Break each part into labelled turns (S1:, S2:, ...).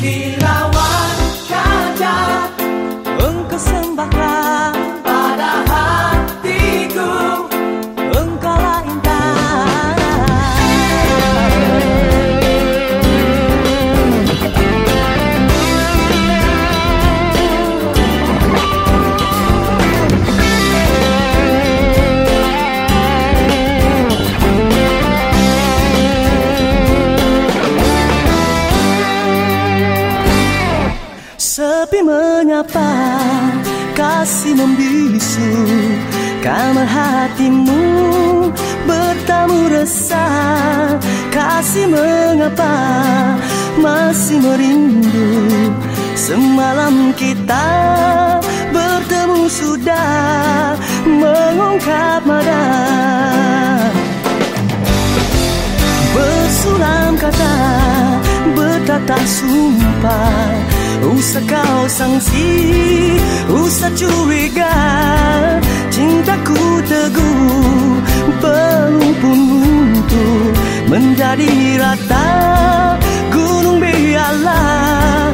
S1: Milagro. Sepi menyapa Kasih membisu Kamar hatimu Bertamu resah? Kasih mengapa Masih merindu Semalam kita Bertemu sudah Mengungkap mada Bersulam kata Bertatah sumpah Usah kau sangsi Usah curiga. Cintaku teguh Belum pun Menjadi rata. Gunung biarlah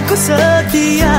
S1: Aku setia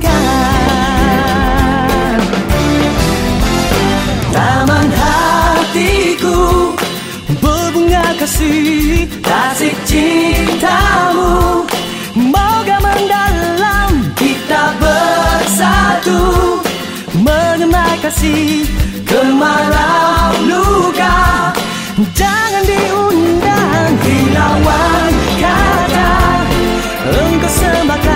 S1: berikan. Taman hatiku berbunga kasih kasih cintamu. Moga mendalam kita bersatu Mengenai kasih kemarau luka. Jangan diundang hilangkan kata Engkau sembahkan